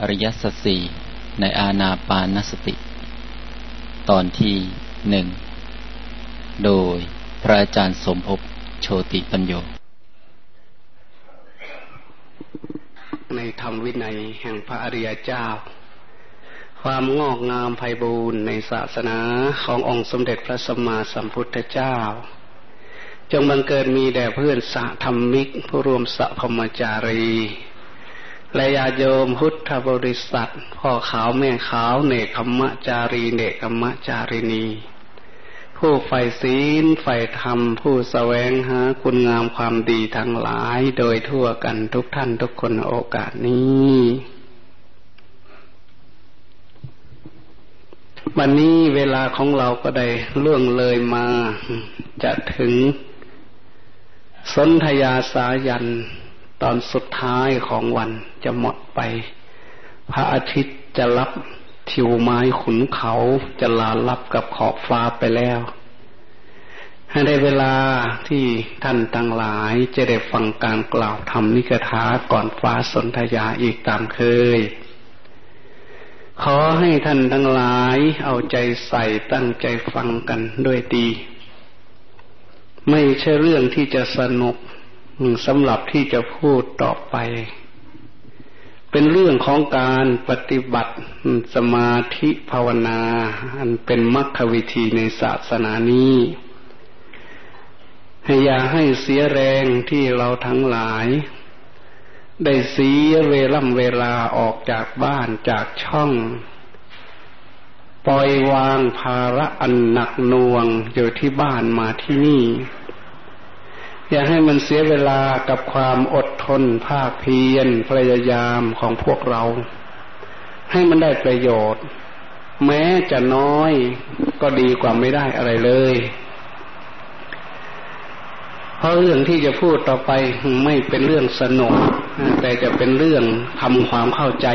อริยสัจสี่ในอาณาปานสติ ตอนที่หนึ่ง โดยพระอาจารย์สมภพโชติปัญโย ในธรรมวินัยแห่งพระอริยเจ้า ความงอกงามไพบูรณ์ในศาสนาขององค์สมเด็จพระสัมมาสัมพุทธเจ้า จงบังเกิดมีแด่เพื่อนสะธรรมิกผู้รวมสะพมจารี และญาโยมพุทธบริษัท พ่อขาวแม่ขาวเนกขมะจารีเนกขมะจารินี ผู้ใฝ่ศีลใฝ่ธรรม ผู้แสวงหาคุณงามความดีทั้งหลายโดยทั่วกันทุกท่านทุกคนโอกาสนี้วันนี้เวลาของเราก็ได้ล่วงเลยมาจะถึงสนธยาสายัน ตอนสุดท้ายของวันจะหมดไป พระอาทิตย์จะรับทิวไม้ขุนเขาจะลาลับกับขอบฟ้าไปแล้ว ให้ได้เวลาที่ท่านตั้งหลายจะได้ฟังการกล่าวธรรมนิกถาก่อนฟ้าสนธยาอีกตามเคย ขอให้ท่านทั้งหลายเอาใจใส่ตั้งใจฟังกันด้วยดี ไม่ใช่เรื่องที่จะสนุก สำหรับที่จะพูดต่อไป เป็นเรื่องของการปฏิบัติสมาธิภาวนา อันเป็นมรรควิธีในศาสนานี้ให้อย่าให้เสียแรงที่เราทั้งหลาย ได้เสียเวล่ำเวลาออกจากบ้านจากช่อง ปล่อยวางภาระอันหนักหน่วงอยู่ที่บ้านมาที่นี่ อย่าให้มันเสียเวลากับความอดทนภาคเพียรพยายามของพวกเรา ให้มันได้ประโยชน์ แม้จะน้อยก็ดีกว่าไม่ได้อะไรเลย เพราะเรื่องที่จะพูดต่อไปไม่เป็นเรื่องสนุก แต่จะเป็นเรื่องทำความเข้าใจ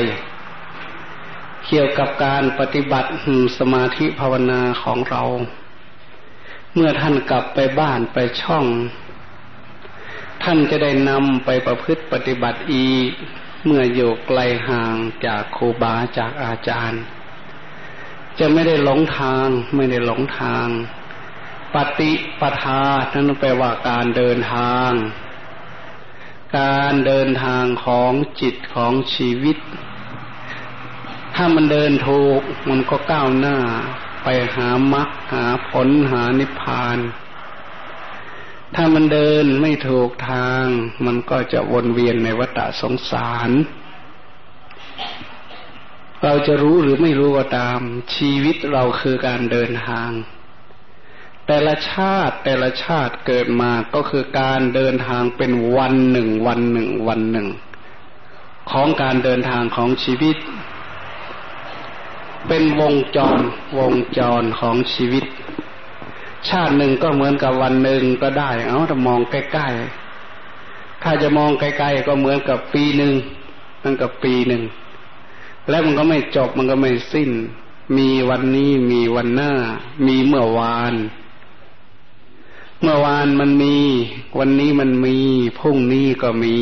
เกี่ยวกับการปฏิบัติสมาธิภาวนาของเรา เมื่อท่านกลับไปบ้านไปช่อง ท่านจะได้นำไปประพฤติปฏิบัติอีก เมื่ออยู่ไกลห่างจากครูบาจากอาจารย์ จะไม่ได้หลงทางไม่ได้หลงทาง ปฏิปทานั่นแปลว่าการเดินทาง การเดินทางของจิตของชีวิต ถ้ามันเดินถูกมันก็ก้าวหน้า ไปหามรรคหาผลหานิพพาน ถ้ามันเดินไม่ถูกทาง มันก็จะวนเวียนในวัฏสงสาร เราจะรู้หรือไม่รู้ก็ตาม ชีวิตเราคือการเดินทาง แต่ละชาติแต่ละชาติเกิดมาก็คือการเดินทางเป็นวันหนึ่งวันหนึ่งวันหนึ่ง ของการเดินทางของชีวิต เป็นวงจรวงจรของชีวิต ชาติหนึ่งก็เหมือนกับวันหนึ่งก็ได้ เอาถ้ามองใกล้ๆ ถ้าจะมองไกลๆก็เหมือนกับปีหนึ่งนั่นกับปีหนึ่ง แล้วมันก็ไม่จบมันก็ไม่สิ้น มีวันนี้มีวันหน้า มีเมื่อวาน เมื่อวานมันมี วันนี้มันมีพรุ่งนี้ก็มี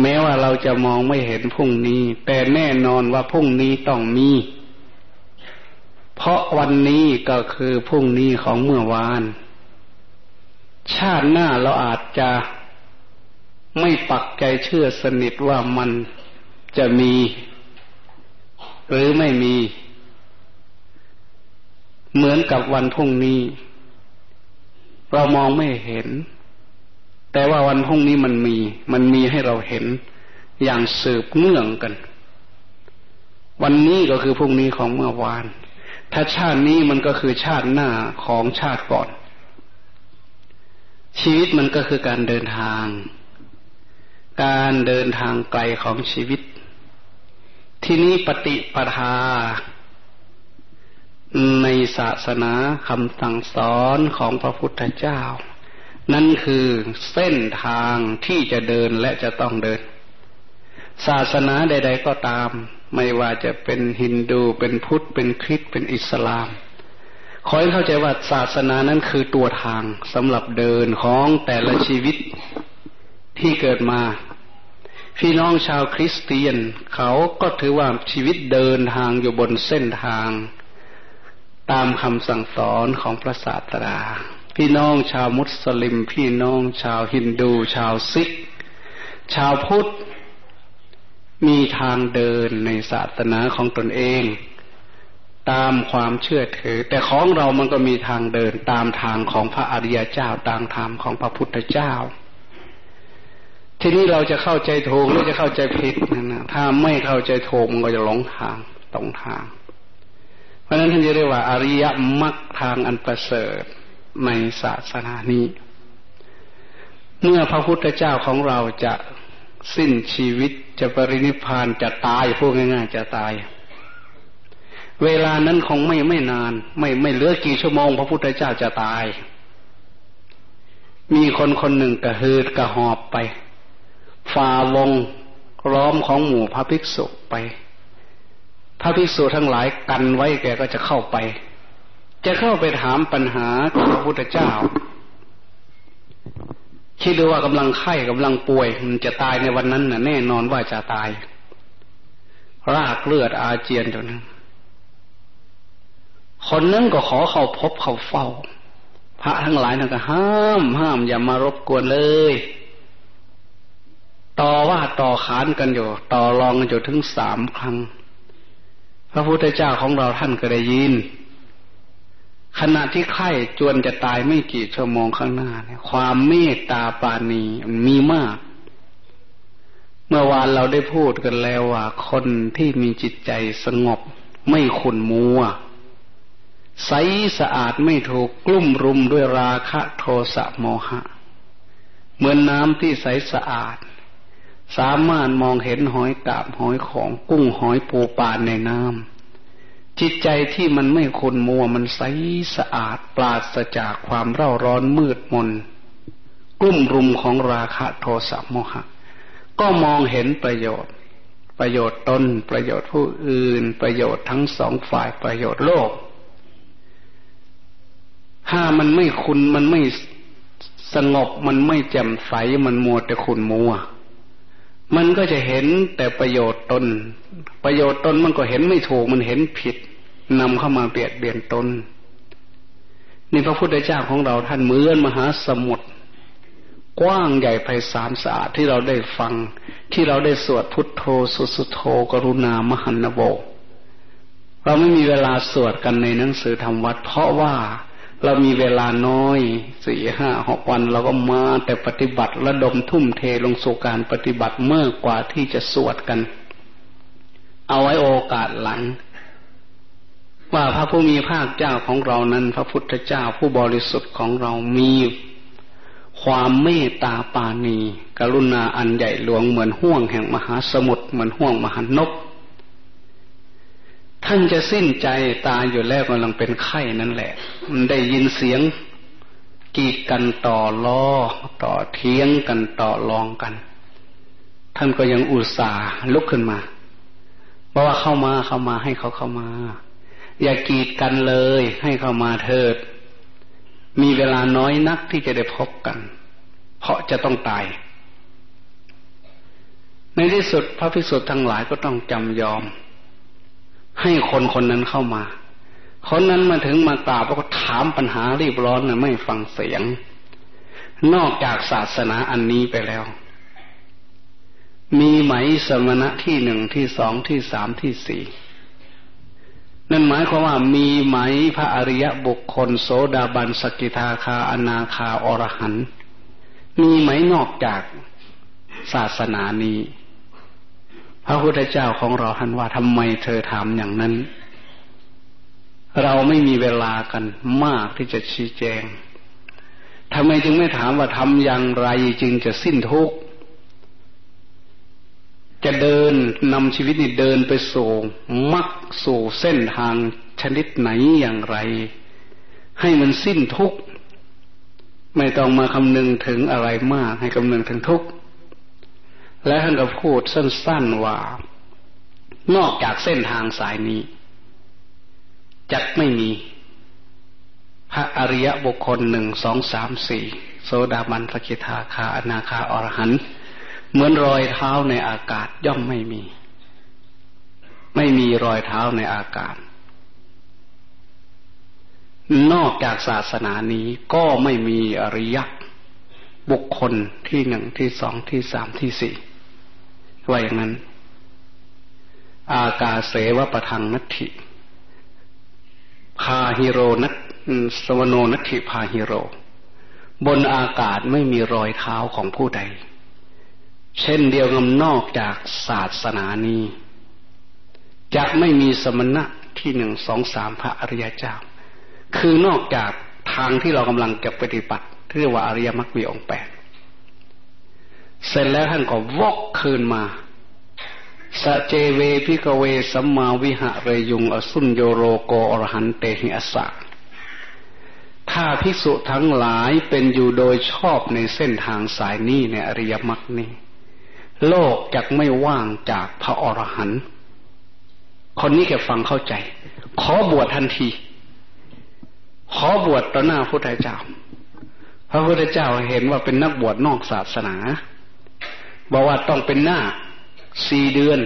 แม้ว่าเราจะมองไม่เห็นพรุ่งนี้ แต่แน่นอนว่าพรุ่งนี้ต้องมี เพราะวันนี้ก็คือพรุ่งนี้ของเมื่อวาน ชาติหน้าเราอาจจะไม่ปักใจเชื่อสนิทว่ามันจะมี หรือไม่มี เหมือนกับวันพรุ่งนี้ เรามองไม่เห็น แต่ว่าวันพรุ่งนี้มันมี มันมีให้เราเห็นอย่างสืบเนื่องกัน วันนี้ก็คือพรุ่งนี้ของเมื่อวาน ถ้าชาตินี้มันก็คือชาติหน้าของชาติก่อน ชีวิตมันก็คือการเดินทาง การเดินทางไกลของชีวิต ที่นี้ปฏิปทา ในศาสนาคำสั่งสอนของพระพุทธเจ้า นั่นคือเส้นทางที่จะเดินและจะต้องเดิน ศาสนาใด ๆ ก็ตาม ไม่ว่าจะเป็นฮินดูเป็นพุทธเป็นคริสต์เป็นอิสลาม ขอให้เข้าใจว่าศาสนานั้นคือตัวทางสำหรับเดินของแต่ละชีวิตที่เกิดมา พี่น้องชาวคริสเตียน เขาก็ถือว่าชีวิตเดินทางอยู่บนเส้นทาง ตามคำสั่งสอนของพระศาสดาพี่น้องชาวมุสลิม พี่น้องชาวฮินดู ชาวซิก ชาวพุทธ มีทางเดินในศาสนาของตนเอง ตามความเชื่อถือ แต่ของเรามันก็มีทางเดินตามทางของพระอริยเจ้าตามธรรมของพระพุทธเจ้า ทีนี้เราจะเข้าใจถูกหรือจะเข้าใจผิดนะถ้าไม่เข้าใจถูกมันก็จะหลงทางตรงทาง เพราะนั้นท่านจะเรียกว่า อริยมรรคทางอันประเสริฐในศาสนานี้ เมื่อพระพุทธเจ้าของเราจะ สิ้นชีวิตจะปรินิพานจะตายพูดง่ายๆจะตาย เวลานั้นคงไม่ไม่นาน ไม่ไม่เหลือกี่ชั่วโมง พระพุทธเจ้าจะตาย มีคนคนหนึ่งกระหืดกระหอบไปฝ่าวงล้อมของหมู่พระภิกษุไป พระภิกษุทั้งหลายกันไว้แกก็จะเข้าไป จะเข้าไปถามปัญหาพระพุทธเจ้า คิดดูว่ากำลังไข้กำลังป่วย มันจะตายในวันนั้นน่ะ แน่นอนว่าจะตาย รากเลือดอาเจียนจนนั้นคนนั้นก็ขอเข้าพบเข้าเฝ้า พระทั้งหลายนั่นก็ห้ามห้ามอย่ามารบกวนเลย ต่อว่าต่อขานกันอยู่ ต่อรองกันอยู่ถึงสามครั้ง พระพุทธเจ้าของเราท่านก็ได้ยิน ขณะที่ไข้จวนจะตายไม่กี่ชั่วโมงข้างหน้าเนี่ยความเมตตาปานีมีมาก เมื่อวานเราได้พูดกันแล้วว่า คนที่มีจิตใจสงบ ไม่ขุนมัวใสสะอาดไม่ถูกกลุ่มรุมด้วยราคะโทสะโมหะ เหมือนน้ำที่ใสสะอาด สามารถมองเห็นหอยกาบหอยของกุ้งหอยปูปลาในน้ำ จิตใจที่มันไม่ขุนมัวมันใสสะอาดปราศจากความเร่าร้อนมืดมน กุ้มรุมของราคะโทสะโมหะ ก็มองเห็นประโยชน์ ประโยชน์ตนประโยชน์ผู้อื่น ประโยชน์ทั้งสองฝ่ายประโยชน์โลก ถ้ามันไม่คุณมันไม่สงบมันไม่แจ่มใสมันมัวแต่ขุนมัวมั มันก็จะเห็นแต่ประโยชน์ตน ประโยชน์ตนมันก็เห็นไม่ถูกมันเห็นผิดนำเข้ามาเบียดเบียนตนนี่พระพุทธเจ้าของเราท่านเหมือนมหาสมุทรกว้างใหญ่ไพศาลสะอาดที่เราได้ฟัง ที่เราได้สวดพุทโธสุสุโธกรุณามหันนโบ เราไม่มีเวลาสวดกันในหนังสือธรรมวัด เพราะว่า เรามีเวลาน้อยสี่ห้าหกวันเราก็มาแต่ปฏิบัติระดมทุ่มเทลงสู่การปฏิบัติเมื่อกว่าที่จะสวดกัน เอาไว้โอกาสหลัง ว่าพระผู้มีภาคเจ้าของเรานั้น พระพุทธเจ้าผู้บริสุทธิ์ของเรามีความเมตตาปาณี กรุณาอันใหญ่หลวงเหมือนห่วงแห่งมหาสมุทรเหมือนห่วงมหานก ท่านจะสิ้นใจตายอยู่แล้วกำลังเป็นไข้นั่นแหละ มันได้ยินเสียงกีดกันต่อล้อต่อเทียงกันต่อรองกัน ท่านก็ยังอุตส่าห์ลุกขึ้นมาเพราะว่าเข้ามาเข้ามาให้เขาเข้ามา อย่ากีดกันเลยให้เข้ามาเถิด มีเวลาน้อยนักที่จะได้พบกัน เพราะจะต้องตาย ในที่สุดพระภิกษุทั้งหลายก็ต้องจำยอม ให้คนคนนั้นเข้ามา คนนั้นมาถึงมากราบแล้วก็ถามปัญหารีบร้อนนะไม่ฟังเสียง นอกจากศาสนาอันนี้ไปแล้ว มีไหมสมณะที่หนึ่งที่สองที่สามที่สี่นั่นหมายความว่ามีไหมพระอริยบุคคล โสดาบันสกิทาคาอนาคาอรหันมีไหมนอกจากศาสนานี้ พระพุทธเจ้าของเราท่านว่าทำไมเธอถามอย่างนั้น เราไม่มีเวลากันมากที่จะชี้แจงทำไมจึงไม่ถามว่าทำอย่างไรจึงจะสิ้นทุกข์จะเดินนำชีวิตนี่เดินไปสู่มักสู่เส้นทางชนิดไหนอย่างไร ให้มันสิ้นทุกข์ไม่ต้องมาคำนึงถึงอะไรมาก ให้คำนึงถึงทุกข์ และท่านก็พูดสั้นๆว่า นอกจากเส้นทางสายนี้จักไม่มี พระอริยบุคคลหนึ่งสองสามสี่โซดาบันสกิทาคาอนาคาอรหันเหมือนรอยเท้าในอากาศย่อมไม่มี ไม่มีรอยเท้าในอากาศ นอกจากศาสนานี้ก็ไม่มีอริยบุคคลที่หนึ่งที่สองที่สามที่สี่ ว่าอย่างนั้น อากาเสวะประทังนัตถิพาฮิโรนัตสวโนนัตถิพาฮิโร บนอากาศไม่มีรอยเท้าของผู้ใด เช่นเดียวกันนอกจากศาสนานี้จะไม่มีสมณะที่หนึ่งสองสามพระอริยเจ้า คือนอกจากทางที่เรากำลังจะปฏิบัติเรียกว่าอริยมรรคมีองค์แปด เสร็จแล้วท่านก็วกคืนมาสเจเวพิกเวสัมมาวิหะเรยุงอสุนโยโรโกอรหันเตหิอสะถ้าภิกษุทั้งหลายเป็นอยู่โดยชอบในเส้นทางสายนี้ในอริยมรรคนี้ โลกจะไม่ว่างจากพระอรหันต์คนนี้แกฟังเข้าใจ ขอบวชทันที ขอบวชต่อหน้าพระพุทธเจ้า พระพุทธเจ้าเห็นว่าเป็นนักบวชนอกศาสนา บอกว่าต้องเป็นหน้าสี่เดือน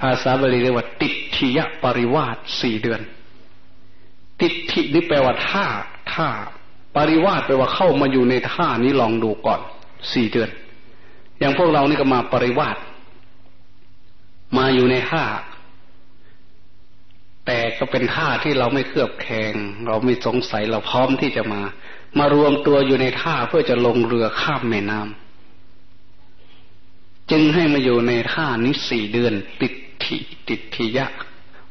ภาษาบาลีเรียกว่า ติทิยปริวาสสี่เดือน ติทินี่แปลว่าท่าท่าปริวาสแปลว่าเข้ามาอยู่ในท่านี้ลองดูก่อนสี่เดือน อย่างพวกเรานี่ก็มาปริวาสมาอยู่ในท่า แต่ก็เป็นท่าที่เราไม่เครือบแคลงเราไม่สงสัยเราพร้อมที่จะมา มารวมตัวอยู่ในท่าเพื่อจะลงเรือข้ามแม่น้ำ จึงให้มาอยู่ในท่านี้สี่เดือน ติดถีติดทียะ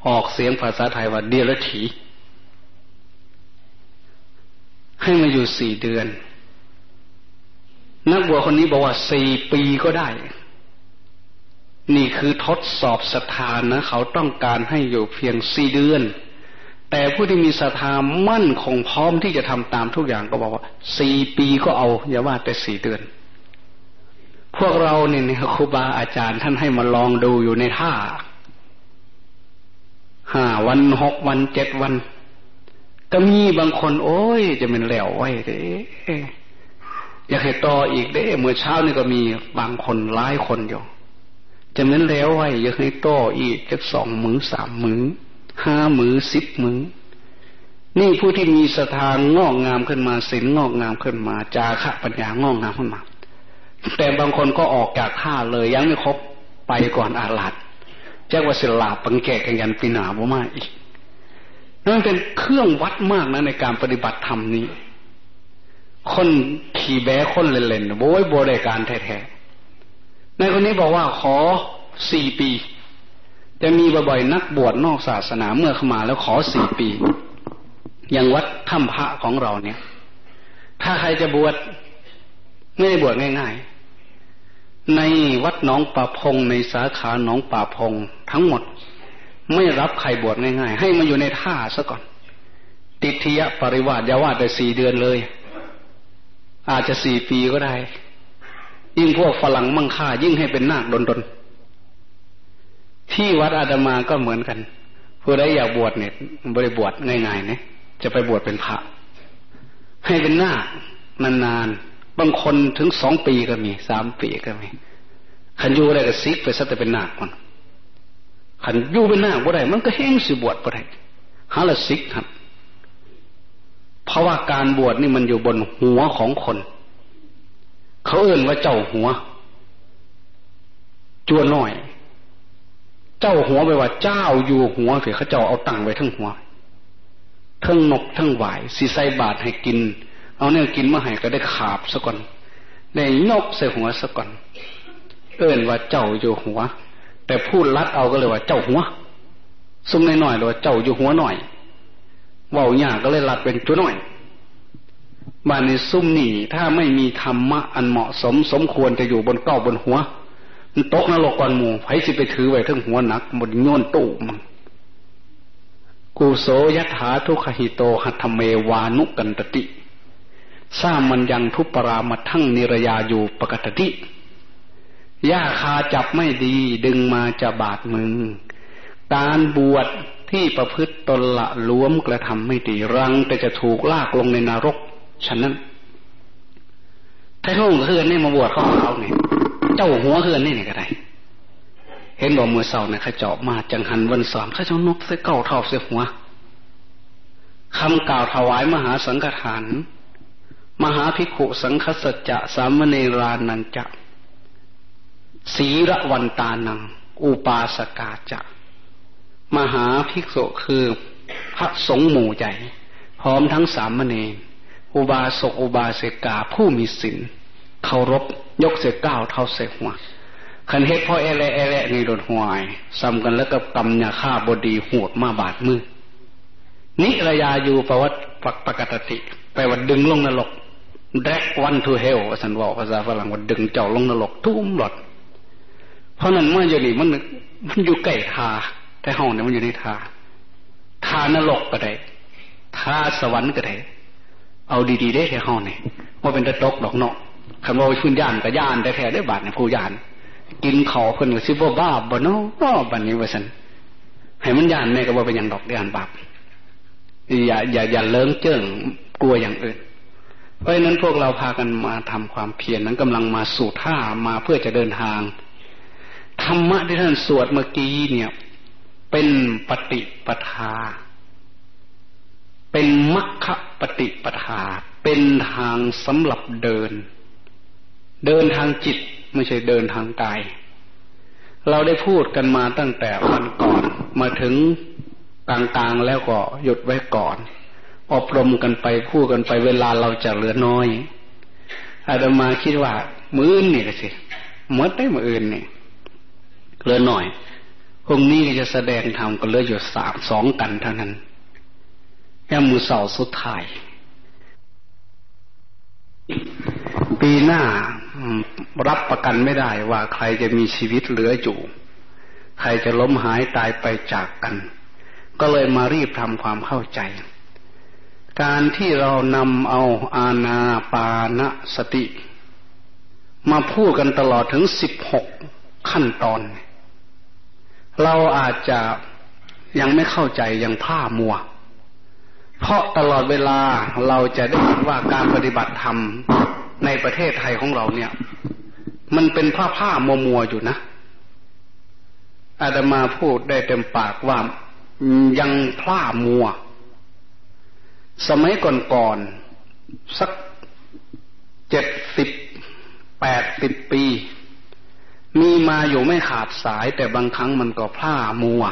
ออกเสียงภาษาไทยว่าเดียรถีให้มาอยู่สี่เดือน นักบวชคนนี้บอกว่าสี่ปีก็ได้ นี่คือทดสอบศรัทธานะ เขาต้องการให้อยู่เพียงสี่เดือน แต่ผู้ที่มีศรัทธามั่นคงพร้อมที่จะทำตามทุกอย่างก็บอกว่าสี่ปีก็เอาอย่าว่าแต่สี่เดือน พวกเราเนี่ยครูบาอาจารย์ท่านให้มาลองดูอยู่ในท่าห้าวันหกวันเจ็ดวัน ก็มีบางคน โอ้ย จะเป็นแล้วไว้เด้อยากให้ต่ออีกเด้เมื่อเช้านี่ก็มีบางคนหลายคนอยู่จะเป็นแล้วไว้อยากให้ต่ออีกจะสองมือสามมือห้ามือสิบมือนี่ผู้ที่มีสถานงอกงามขึ้นมาศีลงอกงามขึ้นมา จาคะปัญญางอกงามขึ้นมา แต่บางคนก็ออกจากท่าเลยยังไม่ครบไปก่อนอาลัดแจ้งว่าสิลาปังแกกันยันปีหนาบ่มาอีกนั่นเป็นเครื่องวัดมากนะในการปฏิบัติธรรมนี้ คนขี่แบ้คนเล่นๆโว้ยบริการแท้ๆในคนนี้บอกว่าขอสี่ปีจะมีบ่อยๆนักบวชนอกศาสนาเมื่อเข้ามาแล้วขอสี่ปี อย่างวัดถ้ำพระของเราเนี่ย ถ้าใครจะบวชไม่ได้บวชง่ายๆ ในวัดหนองป่าพงในสาขาหนองป่าพงทั้งหมด ไม่รับใครบวชง่ายๆ ให้มาอยู่ในท่าซะก่อน ติทยปริวาสยาวาแต่สี่เดือนเลย อาจจะสี่ปีก็ได้ ยิ่งพวกฝรั่งมั่งค่า ยิ่งให้เป็นนาคดนๆที่วัดอาดามาก็เหมือนกันผู้ใดอยากบวชเนี่ยบริบวชง่ายๆเนี่ยจะไปบวชเป็นพระ ให้เป็นนาคนานๆ บางคนถึงสองปีก็มีสามปีก็มีขันยูอะไรก็ซิกไปซะแต่เป็นนาคมันขันยูเป็นนาคบ่ได้มันก็แห้งสิบวชบ่ได้หาละซิกครับเพราะว่าการบวชนี่มันอยู่บนหัวของคน เขาเอ่นว่าเจ้าหัว จัวน้อย เจ้าหัวไปว่าเจ้าอยู่หัวเสียเขาเจ้าเอาตังไว้ทั้งหัวทั้งนกทั้งหวายสีใส่บาทให้กิน เอาเนี่ยกินมาให้ก็ได้ขาบซะก่อนได้นกใส่หัวซะก่อน เอิ้นว่าเจ้าอยู่หัว แต่พูดลัดเอาก็เลยว่าเจ้าหัวซุ่มนหน่อยเลยว่าเจ้าอยู่หัวหน่อยเว่าหยาก็เลยลัดเป็นจุหน่อยบ้านในซุ่มนี่ถ้าไม่มีธรรมะอันเหมาะสมสมควรจะอยู่บนเก้าบนหัวมันตกนรกก่อนหมู่ไผสิไปถือไว้ทั้งหัวหนักบนโยนตู้มันกูโสยัถาทุกขหิโตหัตถเมวานุกันตติ สร้างมันยังทุปรามาทั้งนิรยาอยู่ปกติหญ้าคาจับไม่ดีดึงมาจะบาดมือ การบวชที่ประพฤติตนละล้วมกระทำไม่ดีรัง แต่จะถูกลากลงในนรกฉะนั้นถ้าท่องเคือนนี่มาบวชเขาเขาเนี่ยเจ้าหัวเฮือนนี่นี่ก็ได้เห็นบอกมือเสาเนี่ยขจอบมาจังหันวันสอนข้าเจ้านกเสเก้าทอบเสหัวคำกล่าวถวายมหาสังฆทาน มหาภิกขุสังคสัจจะสามเณรานันจะศีระวันตานัง อุปาสกาจะมหาภิกษุคือพระสงฆ์หมู่ใหญ่พร้อมทั้งสามเณรอุบาสกอุบาสิกาผู้มีศีลเคารพยกเสก้าวเท่าเสหัวคันเฮ็ดพ่อเอเลเอเลนี่โดนหวยซ้ำกันแล้วก็กำยาฆ่าบดีโหดมาบาดมือนิระยาอยู่ประวัติปกติแปว่าดึงลงนรก drag one to hell สันบอกภาษาฝรั่งว่าดึงเจ้าลงนรกทุ่มหลอด เพราะนั้นเมื่ออยู่นี่มันมันอยู่ใกล้ทาแต่ห้องเนี่ยมันอยู่ในทาทานรกก็ได้ทาสวรรค์ก็ได้เอาดีๆได้แค่ห้องนี่ว่าเป็นตะตกดอกเนาะคำว่าพื้นย่านกับย่านแต่แท้ได้บาทเนี่ยผู้ย่าน กินเขาเพิ่นก็สิบ่บ้าบ่เนาะบัดนี้ว่าซั่นให้มันย่านแม่ก็บ่าเป็นอย่างดอกย่านบาปอย่าอย่าอย่าเลิงเจิ้งกลัวอย่างอื่น เพราะฉะนั้นพวกเราพากันมาทำความเพียรนั้นกำลังมาสู่ท่ามาเพื่อจะเดินทางธรรมะที่ท่านสวดเมื่อกี้เนี่ย เป็นปฏิปทา เป็นมัคคปฏิปทา เป็นทางสำหรับเดิน เดินทางจิตไม่ใช่เดินทางกายเราได้พูดกันมาตั้งแต่วันก่อนมาถึงกลางๆแล้วก็หยุดไว้ก่อน อบรมกันไปพูดกันไปเวลาเราจะเหลือน้อยอาตมาคิดว่า มืออื่นนี่ก็สิมดได้มืออื่นนี่เหลือหน่อยพรุ่งนี้จะแสดงธรรมก็เหลืออยู่สามสองกันเท่านั้นแค่มือเสาสุดท้าย ปีหน้ารับประกันไม่ได้ว่าใครจะมีชีวิตเหลืออยู่ ใครจะล้มหายตายไปจากกัน ก็เลยมารีบทำความเข้าใจ การที่เรานำเอาอาณาปานสติ มาพูดกันตลอดถึงสิบหกขั้นตอน เราอาจจะยังไม่เข้าใจยังผ้ามัว เพราะตลอดเวลาเราจะได้เห็นว่าการปฏิบัติธรรมในประเทศไทยของเราเนี่ย มันเป็นผ้าผ้ามัวมัวอยู่นะ อาตมาพูดได้เต็มปากว่ายังพล่ามัว สมัยก่อนๆสักเจ็ดสิบแปดสิบปี มีมาอยู่ไม่ขาดสาย แต่บางครั้งมันก็พล่ามัว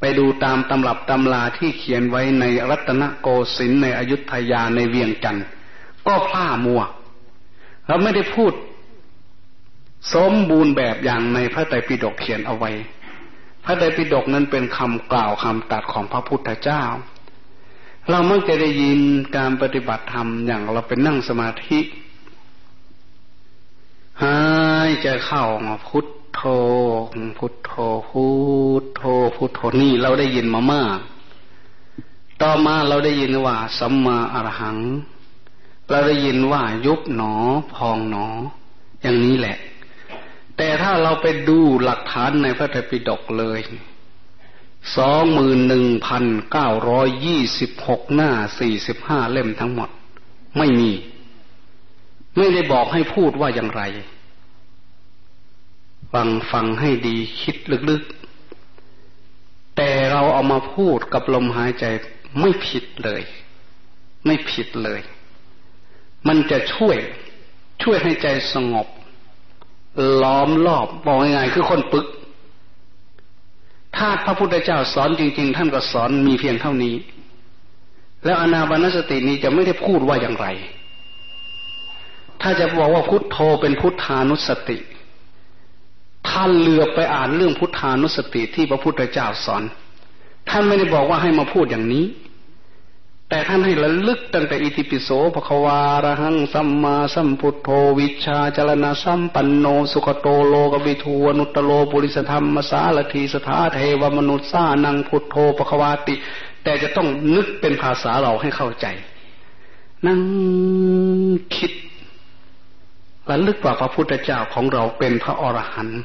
ไปดูตามตำรับตำลาที่เขียนไว้ในรัตนโกสินทร์ในอยุธยาในเวียงจันทร์ก็พล่ามัวเราไม่ได้พูด สมบูรณ์แบบอย่างในพระไตรปิฎกเขียนเอาไว้ พระไตรปิฎกนั้นเป็นคำกล่าวคำตัดของพระพุทธเจ้า เรามักจะได้ยินการปฏิบัติธรรมอย่างเราเป็นนั่งสมาธิหายใจเข้าพุทโธพุทโธพุทโธพุทโธนี่เราได้ยินมามาก ต่อมาเราได้ยินว่าสัมมาอรหัง เราได้ยินว่ายุบหนอพองหนอ อย่างนี้แหละ แต่ถ้าเราไปดูหลักฐานในพระไตรปิฎกเลย สองหมื่นหนึ่งพันเก้าร้อยยี่สิบหกหน้าสี่สิบห้าเล่มทั้งหมด ไม่มี ไม่ได้บอกให้พูดว่าอย่างไร ฟังฟังให้ดีคิดลึกๆ แต่เราเอามาพูดกับลมหายใจไม่ผิดเลย ไม่ผิดเลย มันจะช่วยช่วยให้ใจสงบ ล้อมรอบบอกง่ายๆคือคนปึก ถ้าพระพุทธเจ้าสอนจริง ๆ ท่านก็สอนมีเพียงเท่านี้ แล้วอนาบานสตินี้จะไม่ได้พูดว่าอย่างไร ถ้าจะบอกว่าพุทโธเป็นพุทธานุสติ ท่านเลือกไปอ่านเรื่องพุทธานุสติที่พระพุทธเจ้าสอน ท่านไม่ได้บอกว่าให้มาพูดอย่างนี้ แต่ท่านให้ระลึกตั้งแต่อิติปิโสภควาระหังสัมมาสัมพุทโธวิชาจรณะสัมปันโนสุขโตโลกวิทูวนุตโลปุริสธรรมสาลทีสถาเทวมนุษย์สานังพุทโธภควาติ แต่จะต้องนึกเป็นภาษาเราให้เข้าใจ นั่งคิดระลึกว่าพระพุทธเจ้าของเราเป็นพระอรหันต์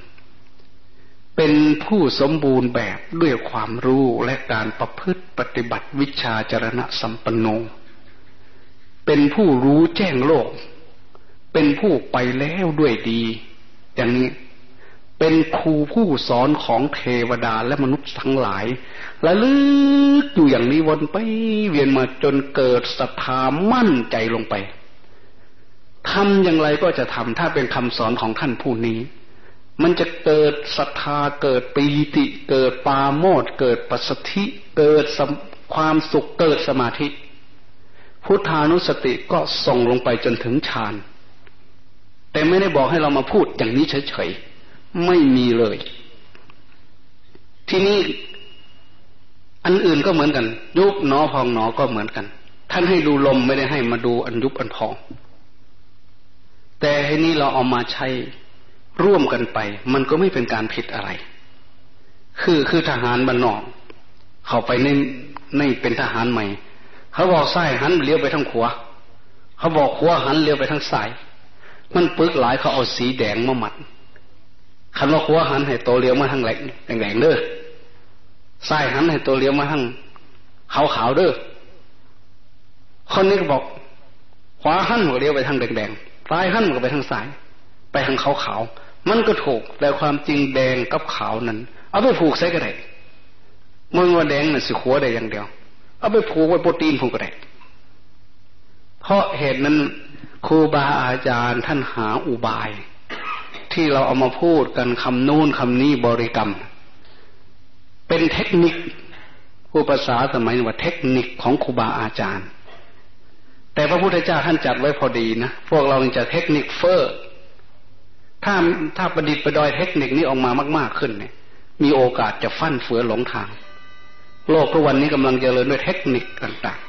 เป็นผู้สมบูรณ์แบบด้วยความรู้และการประพฤติปฏิบัติวิชาจรณะสัมปันโน เป็นผู้รู้แจ้งโลก เป็นผู้ไปแล้วด้วยดี อย่างนี้ เป็นครูผู้สอนของเทวดาและมนุษย์ทั้งหลาย และลึกอยู่อย่างนี้วนไปเวียนมาจนเกิดศรัทธามั่นใจลงไปทำอย่างไรก็จะทำถ้าเป็นคำสอนของท่านผู้นี้ มันจะเกิดศรัทธาเกิดปีติ เกิดปาโมดเกิดปัสสธิ เกิดความสุขเกิดสมาธิ พุทธานุสติก็ส่งลงไปจนถึงฌานแต่ไม่ได้บอกให้เรามาพูดอย่างนี้เฉยๆไม่มีเลย ที่นี่อันอื่นก็เหมือนกัน ยุบหนอพองหนอก็เหมือนกัน ท่านให้ดูลมไม่ได้ให้มาดูอันยุบอันพอง แต่ให้นี้เราเอามาใช้ ร่วมกันไป มันก็ไม่เป็นการผิดอะไร คือคือทหารบันนอก เข้าไปในในเป็นทหารใหม่ เขาบอกซ้ายหันเลี้ยวไปทางขวาเขาบอกขวาหันเลี้ยวไปทางซ้าย มันปึกหลายเขาเอาสีแดงมาหมัดคันว่าขัวหันให้ตัวเลี้ยวมาทางแหลงแดงๆเด้อทรายหันให้ตัวเลี้ยวมาทางขาวขาวเด้อคนนี้ก็บอก ขวาหันหัวเลี้ยวไปทางแดงๆซ้ายหันก็ไปทางซ้าย ไปทางขาวขาว มันก็ถูก แต่ความจริงแดงกับขาวนั้น เอาไปผูกใส่ก็ได้มึงว่าแดงน่ะสิขัวได้อย่างเดียว เอาไปผูกไว้โปรตีนผมก็ได้เพราะเหตุนั้นครูบาอาจารย์ท่านหาอุบาย ที่เราเอามาพูดกันคำนู้นคำนี้บริกรรม เป็นเทคนิคผู้ภาษาสมัยว่าเทคนิคของครูบาอาจารย์ แต่พระพุทธเจ้าท่านจัดไว้พอดีนะ พวกเราจะเทคนิคเฟอร์ ถ้าถ้าประดิษฐ์ประดอยเทคนิคนี้ออกมามาก ๆขึ้นเนี่ย มีโอกาสจะฟั่นเฟือหลงทาง โลกทุกวันนี้กำลังเจริญด้วยเทคนิคต่าง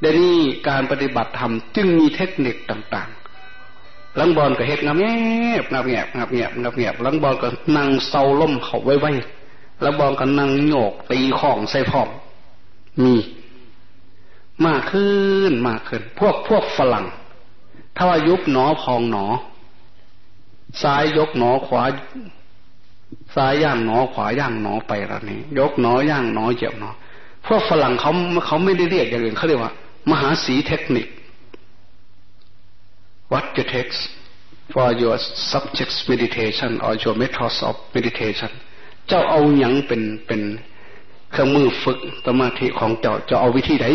เดี๋ยวนี้การปฏิบัติธรรมจึงมีเทคนิคต่างๆ ลังบอลก็เฮ็ดงับแงบงับแงบงับแงบงับแงบลังบอลก็นั่งเศร้าล่มเขาไว้ไว้ลังบอลก็นั่งโยกตีของใส่พร้อมมีมากขึ้นมากขึ้น พวกพวกฝรั่ง ถ้าว่ายุบหนอพองหนอ ซ้ายยกหนอขวา ซ้ายย่างหนอขวาย่างหนอไปแล้วนี่ยกหนอย่างหนอเหยียบหนอพวกฝรั่งเขาเขาไม่ได้เรียกอย่างอื่นเขาเรียกว่า มหาสีเทคนิค what you takes for your subject's meditation or your methods of meditation เจ้าเอาอยัางเป็นเป็นเครื่องมือฝึกสมาธิของเจ้าจะเอาวิธีไหน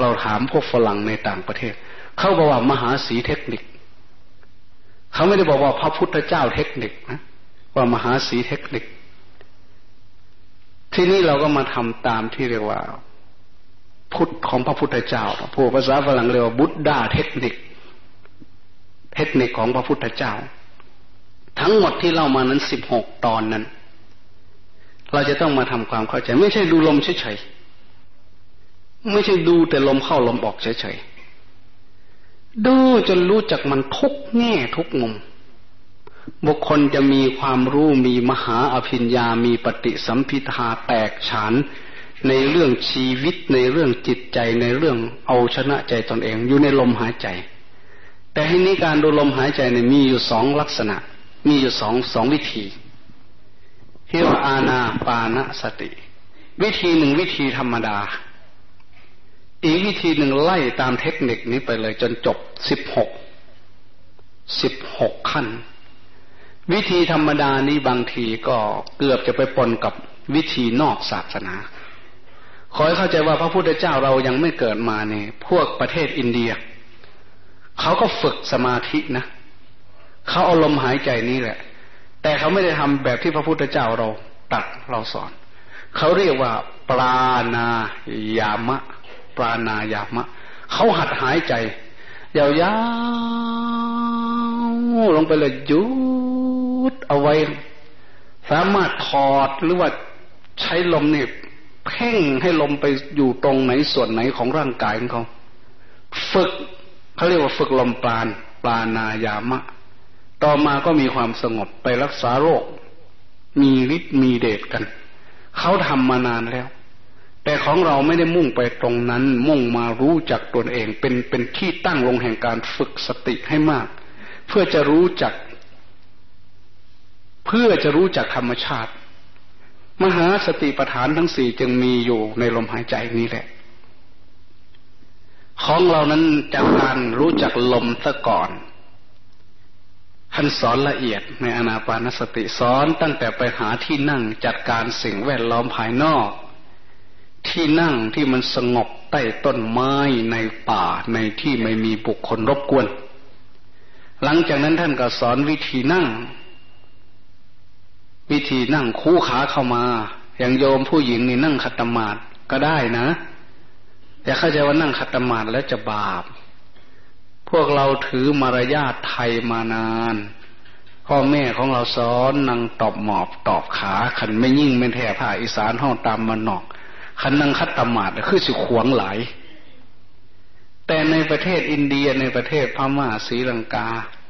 เราถามพวกฝรั่งในต่างประเทศ เขาบอกว่ามหาสีเทคนิค เขาไม่ได้บอกว่าพระพุทธเจ้าเทคนิคนะว่ามหาสีเทคนิค ที่นี่เราก็มาทำตามที่เรียกว่า พุทธของพระพุทธเจ้าผู้ภาษาฝรั่งเรียกว่าบุตดาเทคนิค เทคนิคของพระพุทธเจ้า ทั้งหมดที่เล่ามานั้นสิบหกตอนนั้น เราจะต้องมาทำความเข้าใจ ไม่ใช่ดูลมเฉยๆไม่ใช่ดูแต่ลมเข้าลมออกเฉยๆ ดูจนรู้จักมันทุกแง่ทุกมุม บุคคลจะมีความรู้มีมหาอภิญญา มีปฏิสัมพิทาแตกฉาน ในเรื่องชีวิตในเรื่องจิตใจในเรื่องเอาชนะใจตนเอง อยู่ในลมหายใจ แต่ให้นี้การดูลมหายใจเนี่ยมีอยู่สองลักษณะ มีอยู่สองสองวิธีที่ว่าอาณาปานสติ วิธีหนึ่งวิธีธรรมดา อีกวิธีหนึ่งไล่ตามเทคนิคนี้ไปเลยจนจบสิบหกสิบหกขั้น วิธีธรรมดานี้บางทีก็เกือบจะไปปนกับวิธีนอกศาสนาขอให้เข้าใจว่าพระพุทธเจ้าเรายังไม่เกิดมาเนี่ยพวกประเทศอินเดีย เขาก็ฝึกสมาธินะเขาเอาลมหายใจนี้แหละ แต่เขาไม่ได้ทำแบบที่พระพุทธเจ้าเราตัดเราสอน เขาเรียกว่าปราณายามะ ปราณายามะ เขาหัดหายใจยาวๆลงไปเลยยุดเอาไว้ สามารถถอดหรือว่าใช้ลมเนี่ยเพ่งให้ลมไปอยู่ตรงไหนส่วนไหนของร่างกายของเขา ฝึกเขาเรียกว่าฝึกลมปราณปราณายามะ ต่อมาก็มีความสงบไปรักษาโรค มีฤทธิ์มีเดชกัน เขาทำมานานแล้ว แต่ของเราไม่ได้มุ่งไปตรงนั้น มุ่งมารู้จักตนเองเป็นเป็นที่ตั้งลงแห่งการฝึกสติให้มาก เพื่อจะรู้จัก เพื่อจะรู้จักธรรมชาติ มหาสติปัฏฐานทั้งสี่จึงมีอยู่ในลมหายใจนี้แหละ ของเรานั้นจากการรู้จักลมซะก่อนท่านสอนละเอียดในอนาปานสติสอนตั้งแต่ไปหาที่นั่งจัดการสิ่งแวดล้อมภายนอก ที่นั่งที่มันสงบใต้ต้นไม้ในป่าในที่ไม่มีบุคคลรบกวน หลังจากนั้นท่านก็สอนวิธีนั่ง วิธีนั่งคู่ขาเข้ามา อย่างโยมผู้หญิงนี่นั่งขัตมาดก็ได้นะอย่เข้าใจว่านั่งขัตมาดแล้วจะบาป พวกเราถือมารยาทไทยมานานพ่อแม่ของเราสอนนั่งตอบหมอบตอบขาขันไม่ยิ่งไม่แท้ผ้าอีสานห้องตามมันนอก ขันนั่งคัดตมาดคือสิขวงหลาย แต่ในประเทศอินเดียในประเทศพม่าศรีลังกา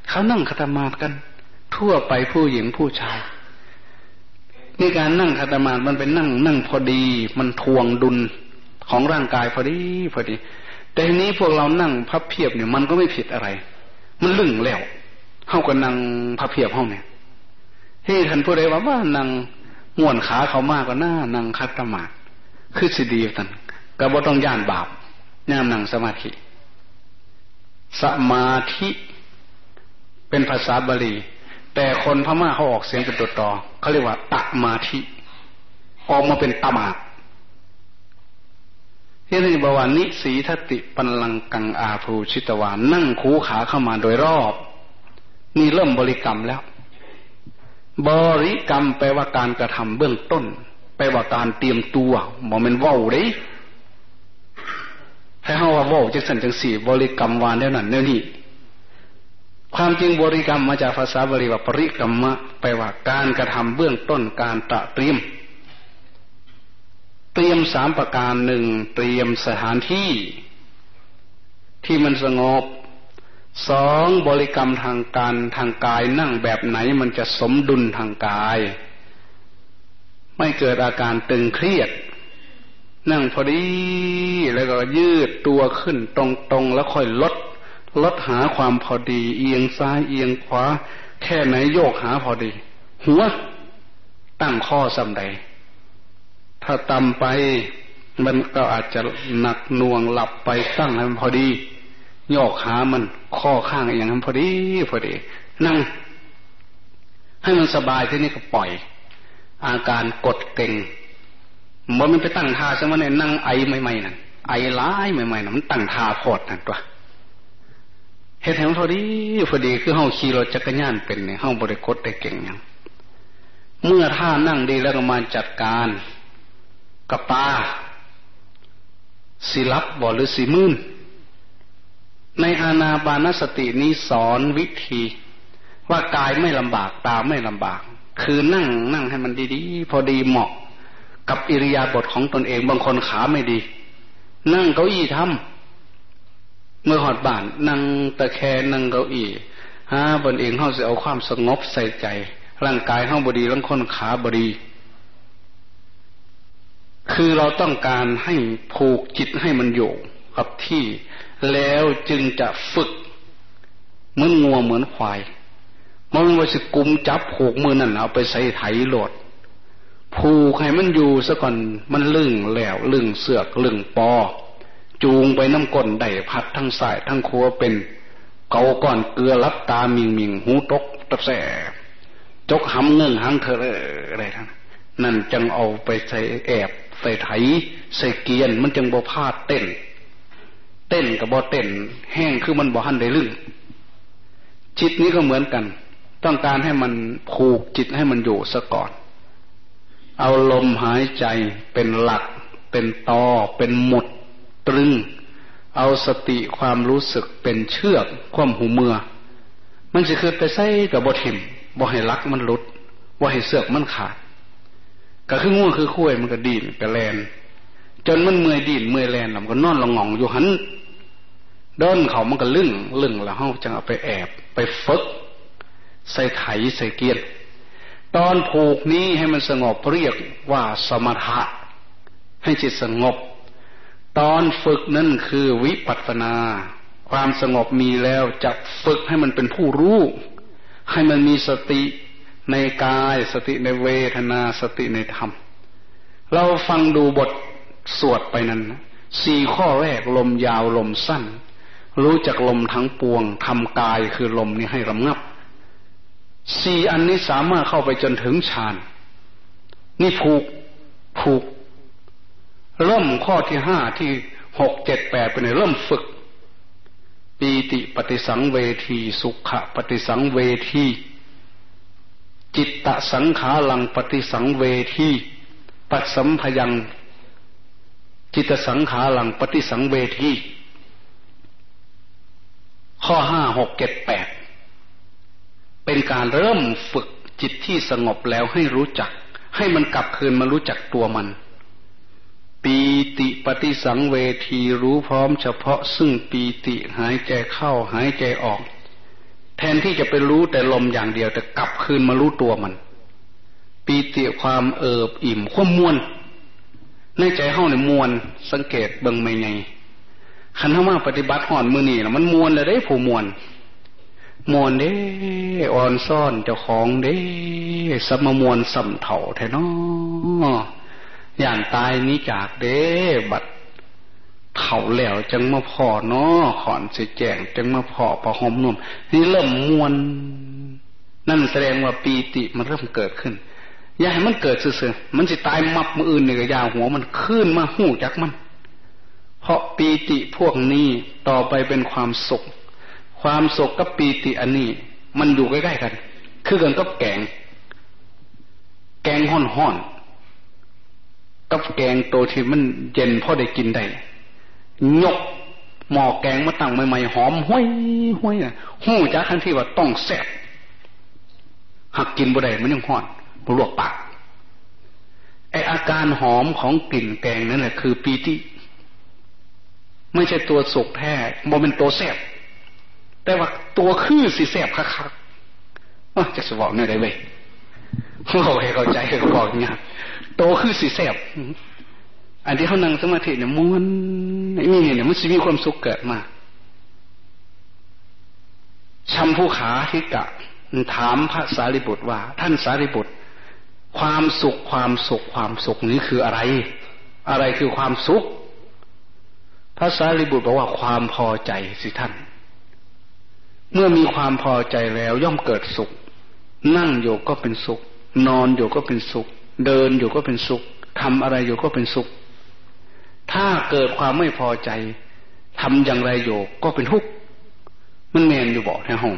เขานั่งคัตมาดกัน ทั่วไปผู้หญิงผู้ชายนี่การนั่งคัตมาดมันเป็นนั่งนั่งพอดี มันทวงดุลของร่างกายพอดีพอดี แต่ทีนี้พวกเรานั่งพับเพียบเนี่ยมันก็ไม่ผิดอะไร มันลึ่งแล้วเข้ากับนั่งพับเพียบห้องเนี่ยที่ท่านผู้ใดว่าว่านั่งง่วนขาเขามากกว่าน้านั่งคัตมา คือสิดีกันก็บ่ต้องย่านบาปย่ามนั่งสมาธิ สมาธิเป็นภาษาบาลี แต่คนพม่าเขาออกเสียงเป็นตัวต่อเขาเรียกว่าตมาธิออกมาเป็นตมาที่นี่บอกว่านิสีทติปันลังกังอาภูชิตวานนั่งคูขาเข้ามาโดยรอบ นี่เริ่มบริกรรมแล้ว บริกรรมแปลว่าการกระทำเบื้องต้น ลว่าการเตรียมตัวบอกมันว่าเด้ให้เขาว่าว่าจังสันจังสี่บริกรรมวานแล้วนั่นเนี่ยนี่ความจริงบริกรรมมาจากภาษาบาลีว่าปริกรรมะแปลว่าการกระทำเบื้องต้นการตระเตรียม เตรียมสามประการหนึ่งเตรียมสถานที่ ที่มันสงบสองบริกรรมทางการทางกายนั่งแบบไหนมันจะสมดุลทางกาย ไม่เกิดอาการตึงเครียด นั่งพอดีแล้วก็ยืดตัวขึ้นตรงๆ แล้วค่อยลด ลดหาความพอดี เอียงซ้ายเอียงขวา แค่ไหนโยกหาพอดี หัว ตั้งข้อสำใด ถ้าต่ำไปมันก็อาจจะหนักหน่วงหลับไปตั้งให้มันพอดีโยกขามันข้อข้างอย่างนั้นพอดีพอดี นั่ง ให้มันสบายที่นี่ก็ปล่อย อาการกดเก่งมันมันไปตั้งท่าซะว่าเนี่ยนั่งไอใหม่ๆนั่นไอร้ายใหม่ๆนั่นมันตั้งท่าพอดนั่นตัวเหตุแห่งพอดีพอดีคือเฮาขี่รถจักรยานเป็นเนี่ยเฮาบริกรได้เก่งอย่างเมื่อท่านั่งดีแล้วก็มาจัดการกับตาสิลับบหรือสีมื่นในอาณาบานสตินี้สอนวิธีว่ากายไม่ลำบากตาไม่ลำบาก คือนั่งนั่งให้มันดีๆ พอดีเหมาะกับอิริยาบถของตนเองบางคนขาไม่ดี นั่งเก้าอี้ทำเมื่อหอดบ้าน นั่งตะแคงนั่งเก้าอี้ฮะบนเองเขาจะเอาความสงบใส่ใจ ร่างกายเขาบดีร่างคนขาบดี คือเราต้องการให้ผูกจิตให้มันอยู่กับที่ แล้วจึงจะฝึกเหมือนงัวเหมือนควาย มันว่าสิกุมจับผูกมือนั่นเอาไปใส่ไถโหลดผูกให้มันอยู่ซะก่อนมันลึงแล้วลึงเสือกลึงปอ จูงไปน้ำก้นได้พัดทั้งสายทั้งครัวเป็น เกาก่อนเกลือรับตามิงมิงหูตกตะแสจกหำเงื่งหังเธออะไรทั้งนั่นจังเอาไปใส่แอบใส่ไถใส่เกียนมันจึงบ่พาดเต้น เต้นกับบ่เต้น แห้งคือมันบ่หันได้ลึ่งจิตนี้ก็เหมือนกัน ต้องการให้มันผูกจิตให้มันอยู่ซะก่อน เอาลมหายใจเป็นหลัก เป็นตอ เป็นหมดตรึง เอาสติความรู้สึกเป็นเชือกความหูเมือ มันจะคือไปใส่กับบ่ทิมบ่ให้ลักมันลุดบ่ให้เสือกมันขาด ก็คือง่วงคือคุ้ยมันก็ดีนก็แลน จนมันเมื่อยดีนเมื่อยแลนแล้วมันก็นอนลงงองอยู่หันเดินเขามันก็ลึ่งลึ่งแล้วเขาจึงเอาไปแอบ ไปฝึก ใส่ไถใส่เกียรตอนผูกนี้ให้มันสงบเรียกว่าสมถะ ให้จิตสงบ ตอนฝึกนั่นคือวิปัสสนา ความสงบมีแล้วจะฝึกให้มันเป็นผู้รู้ ให้มันมีสติในกายสติในเวทนาสติในธรรม เราฟังดูบทสวดไปนั้นสี่ข้อแรกลมยาวลมสั้น รู้จักลมทั้งปวงทำกายคือลมนี้ให้รำงับ สี่อันนี้สามารถเข้าไปจนถึงฌานนี่ผูกผูก เริ่มข้อที่ห้าที่หกเจ็ดแปดไปเนี่ยเริ่มฝึก ปีติปฏิสังเวทีสุขะปฏิสังเวทีจิตตะสังขาลังปฏิสังเวทีปัสสัมพยัง จิตสังขาลังปฏิสังเวทีข้อห้าหกเจ็ดแปด เป็นการเริ่มฝึกจิตที่สงบแล้วให้รู้จัก ให้มันกลับคืนมารู้จักตัวมัน ปีติปฏิสังเวทีรู้พร้อมเฉพาะซึ่งปีติหายใจเข้าหายใจออก แทนที่จะไปรู้แต่ลมอย่างเดียว แต่กลับคืนมารู้ตัวมัน ปีติความเอิบอิ่มข้มมวนในใจเฮาเนี่ยมวน สังเกตเบิ่งไม่ไงขันเฮามาปฏิบัติห่อนมือนี่นะมันมวนเลยได้ผู้มวน มวนเด้อ่อนซ่อนเจ้าของเด้สมมวนสัมเถาแท้นออย่างตายนี้จากเด้บัดเถ่าแล้วจังมาพ่อเนาะขอนสิแจงจังมาพ่อประหอมนุ่มนี่เริ่มมวน นั่นแสดงว่าปีติมันเริ่มเกิดขึ้น อย่าให้มันเกิดซื่อๆมันสิตายมับมืออื่นเนี่ยยาหัวมันขึ้นมาหู้จักมัน เพราะปีติพวกนี้ต่อไปเป็นความสุข ความสุขกับปีติอันนี้ มันอยู่ใกล้ๆกัน คือกันกับแกง แกงห่อนห่อนกับแกงโตที่มันเย็นพอได้กินได้ยกหม้อแกงมาตั้งใหม่ๆหอมห้วยห้วยอะหู้จ้าคันที่ว่าต้องแซ่บหักกินบ่ได้มันยังห่อนบลวกปากไออาการหอมของกลิ่นแกงนั่นแหละคือปีติไม่ใช่ตัวสุกแท้บ่เป็นตัวแซ่บ แต่ว่าตัวคือสีแสบคักๆจะสบอกเนี่ยได้ไหมเขาให้เข้าใจเขาบอกเนี่ยโตคือสีแสบอันที่เขานั่งสมาธิเนี่ยม้วนนี่เนี่ยมันจะมีความสุขเกิดมาชัมผู้ขาทิกะ ถามพระสารีบุตรว่า ท่านสารีบุตร ความสุขความสุขความสุขนี้คืออะไร อะไรคือความสุขพระสารีบุตรบอกว่าความพอใจสิท่าน เมื่อมีความพอใจแล้วย่อมเกิดสุข นั่งอยู่ก็เป็นสุข นอนอยู่ก็เป็นสุข เดินอยู่ก็เป็นสุขทำอะไรอยู่ก็เป็นสุข ถ้าเกิดความไม่พอใจทำอย่างไรอยู่ก็เป็นทุกข์มันแมนอยู่บอกในห้อง